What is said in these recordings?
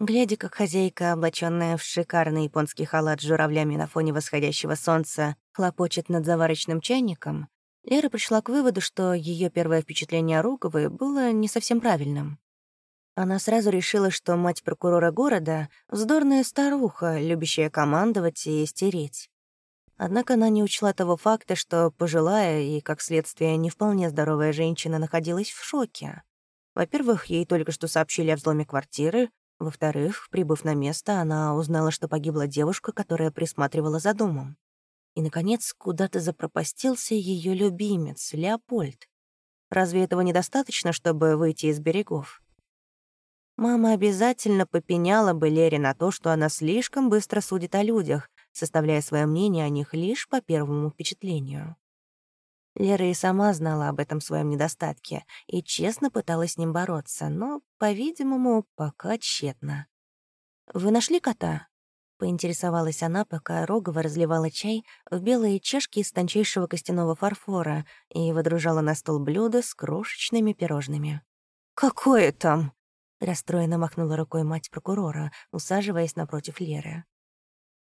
Глядя, как хозяйка, облаченная в шикарный японский халат с журавлями на фоне восходящего солнца, хлопочет над заварочным чайником, Лера пришла к выводу, что ее первое впечатление о Роговой было не совсем правильным. Она сразу решила, что мать прокурора города — вздорная старуха, любящая командовать и стереть. Однако она не учла того факта, что пожилая и, как следствие, не вполне здоровая женщина находилась в шоке. Во-первых, ей только что сообщили о взломе квартиры, во-вторых, прибыв на место, она узнала, что погибла девушка, которая присматривала за домом. И, наконец, куда-то запропастился ее любимец, Леопольд. Разве этого недостаточно, чтобы выйти из берегов? Мама обязательно попеняла бы Лере на то, что она слишком быстро судит о людях, составляя свое мнение о них лишь по первому впечатлению. Лера и сама знала об этом своем недостатке и честно пыталась с ним бороться, но, по-видимому, пока тщетно. «Вы нашли кота?» — поинтересовалась она, пока Рогова разливала чай в белые чашки из тончайшего костяного фарфора и выдружала на стол блюдо с крошечными пирожными. «Какое там?» — расстроенно махнула рукой мать прокурора, усаживаясь напротив Леры.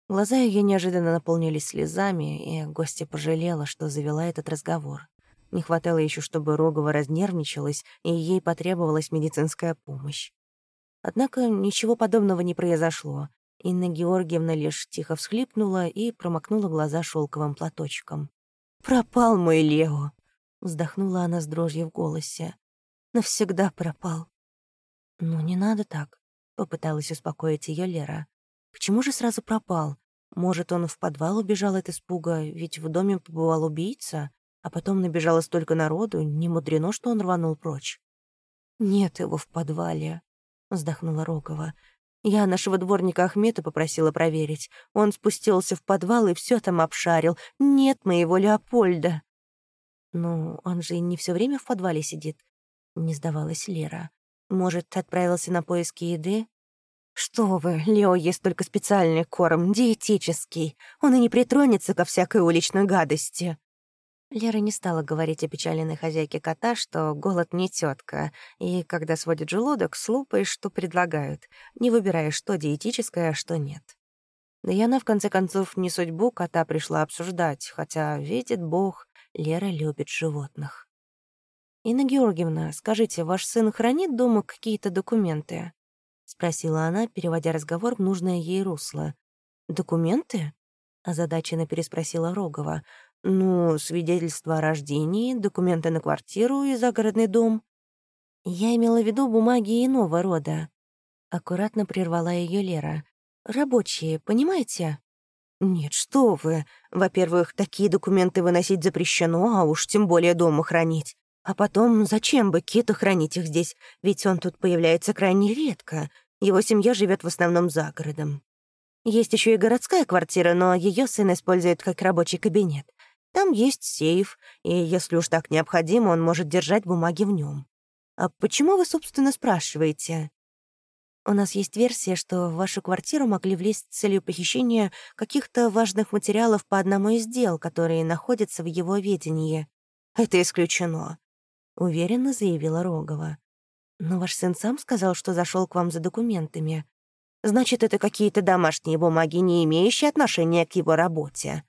Глаза ее неожиданно наполнились слезами, и гостья пожалела, что завела этот разговор. Не хватало еще, чтобы Рогова разнервничалась, и ей потребовалась медицинская помощь. Однако ничего подобного не произошло. Инна Георгиевна лишь тихо всхлипнула и промокнула глаза шелковым платочком. «Пропал мой Лео!» — вздохнула она с дрожью в голосе. «Навсегда пропал». «Ну, не надо так», — попыталась успокоить ее Лера. Почему же сразу пропал? Может, он в подвал убежал от испуга, ведь в доме побывал убийца, а потом набежало столько народу, не мудрено, что он рванул прочь. «Нет его в подвале», — вздохнула Рогова. «Я нашего дворника Ахмета попросила проверить. Он спустился в подвал и все там обшарил. Нет моего Леопольда». «Ну, он же не все время в подвале сидит», — не сдавалась Лера. «Может, отправился на поиски еды?» «Что вы, Лео есть только специальный корм, диетический. Он и не притронется ко всякой уличной гадости». Лера не стала говорить о печаленной хозяйке кота, что голод не тетка, и когда сводит желудок, слупаешь, что предлагают, не выбирая, что диетическое, а что нет. Да и она, в конце концов, не судьбу кота пришла обсуждать, хотя, видит Бог, Лера любит животных. «Инна Георгиевна, скажите, ваш сын хранит дома какие-то документы?» — спросила она, переводя разговор в нужное ей русло. «Документы?» — озадаченно переспросила Рогова. «Ну, свидетельство о рождении, документы на квартиру и загородный дом». «Я имела в виду бумаги иного рода». Аккуратно прервала ее Лера. «Рабочие, понимаете?» «Нет, что вы. Во-первых, такие документы выносить запрещено, а уж тем более дома хранить. А потом, зачем бы Киту хранить их здесь, ведь он тут появляется крайне редко. Его семья живет в основном за городом. Есть еще и городская квартира, но ее сын использует как рабочий кабинет. Там есть сейф, и если уж так необходимо, он может держать бумаги в нем. А почему вы, собственно, спрашиваете? У нас есть версия, что в вашу квартиру могли влезть с целью похищения каких-то важных материалов по одному из дел, которые находятся в его ведении. Это исключено уверенно заявила Рогова. «Но ваш сын сам сказал, что зашел к вам за документами. Значит, это какие-то домашние бумаги, не имеющие отношения к его работе».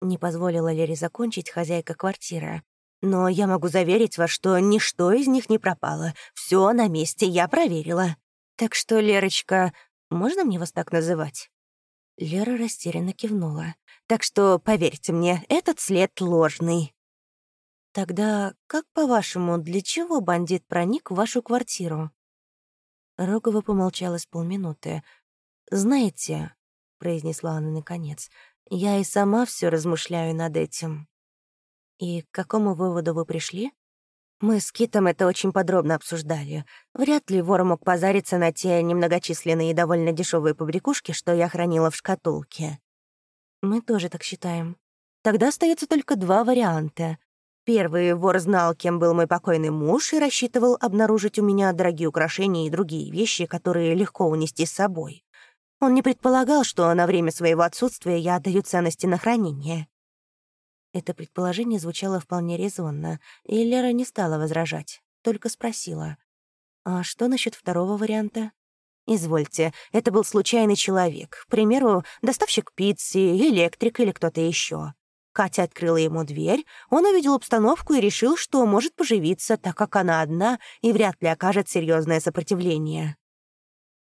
Не позволила Лере закончить хозяйка квартиры. «Но я могу заверить вас, что ничто из них не пропало. Все на месте, я проверила. Так что, Лерочка, можно мне вас так называть?» Лера растерянно кивнула. «Так что, поверьте мне, этот след ложный». «Тогда как, по-вашему, для чего бандит проник в вашу квартиру?» Рогова помолчала с полминуты. «Знаете», — произнесла она наконец, — «я и сама все размышляю над этим». «И к какому выводу вы пришли?» Мы с Китом это очень подробно обсуждали. Вряд ли вор мог позариться на те немногочисленные и довольно дешевые побрякушки, что я хранила в шкатулке. Мы тоже так считаем. Тогда остается только два варианта. Первый вор знал, кем был мой покойный муж, и рассчитывал обнаружить у меня дорогие украшения и другие вещи, которые легко унести с собой. Он не предполагал, что на время своего отсутствия я отдаю ценности на хранение. Это предположение звучало вполне резонно, и Лера не стала возражать, только спросила. «А что насчет второго варианта?» Извольте, это был случайный человек. К примеру, доставщик пиццы, электрик или кто-то еще. Катя открыла ему дверь, он увидел обстановку и решил, что может поживиться, так как она одна и вряд ли окажет серьезное сопротивление.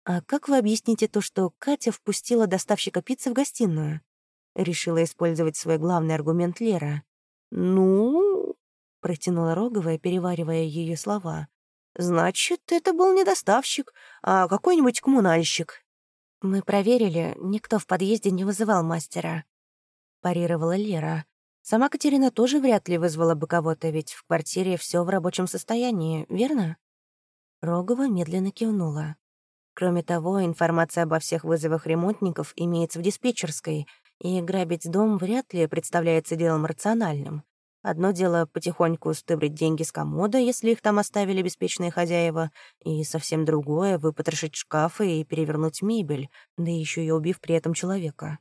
«А как вы объясните то, что Катя впустила доставщика пиццы в гостиную?» Решила использовать свой главный аргумент Лера. «Ну...» — протянула Роговая, переваривая ее слова. «Значит, это был не доставщик, а какой-нибудь коммунальщик». «Мы проверили, никто в подъезде не вызывал мастера», — парировала Лера. «Сама Катерина тоже вряд ли вызвала бы кого-то, ведь в квартире все в рабочем состоянии, верно?» Рогова медленно кивнула. Кроме того, информация обо всех вызовах ремонтников имеется в диспетчерской, и грабить дом вряд ли представляется делом рациональным. Одно дело потихоньку стыбрить деньги с комода, если их там оставили беспечные хозяева, и совсем другое — выпотрошить шкафы и перевернуть мебель, да еще и убив при этом человека.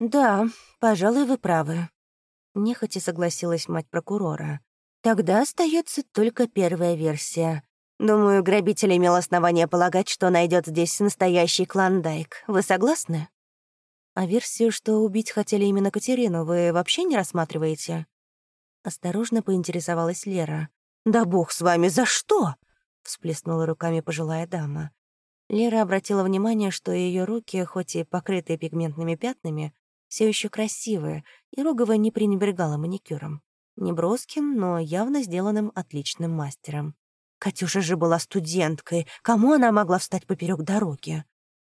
«Да, пожалуй, вы правы», — нехотя согласилась мать прокурора. «Тогда остается только первая версия. Думаю, грабитель имел основание полагать, что найдет здесь настоящий клондайк. Вы согласны?» «А версию, что убить хотели именно Катерину, вы вообще не рассматриваете?» Осторожно поинтересовалась Лера. «Да бог с вами, за что?» — всплеснула руками пожилая дама. Лера обратила внимание, что ее руки, хоть и покрытые пигментными пятнами, все еще красивые, и Рогова не пренебрегала маникюром. Неброским, но явно сделанным отличным мастером. Катюша же была студенткой, кому она могла встать поперек дороги?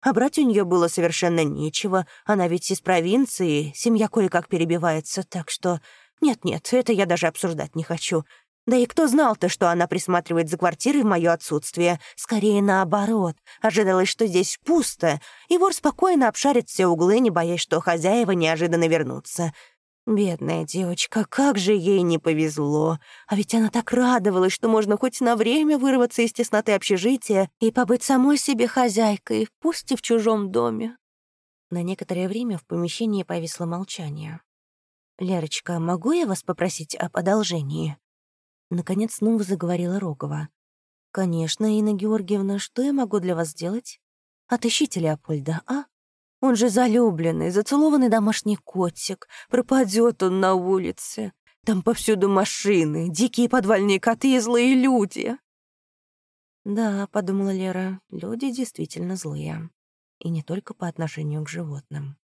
А брать у нее было совершенно нечего, она ведь из провинции, семья кое-как перебивается, так что нет-нет, это я даже обсуждать не хочу. Да и кто знал-то, что она присматривает за квартирой в мое отсутствие? Скорее наоборот. Ожидалось, что здесь пусто, и вор спокойно обшарит все углы, не боясь, что хозяева неожиданно вернутся. Бедная девочка, как же ей не повезло. А ведь она так радовалась, что можно хоть на время вырваться из тесноты общежития и побыть самой себе хозяйкой, пусть и в чужом доме. На некоторое время в помещении повисло молчание. «Лерочка, могу я вас попросить об одолжении?» Наконец снова заговорила Рогова. «Конечно, Инна Георгиевна, что я могу для вас сделать? Отыщите Леопольда, а? Он же залюбленный, зацелованный домашний котик. Пропадет он на улице. Там повсюду машины, дикие подвальные коты и злые люди». «Да», — подумала Лера, — «люди действительно злые. И не только по отношению к животным».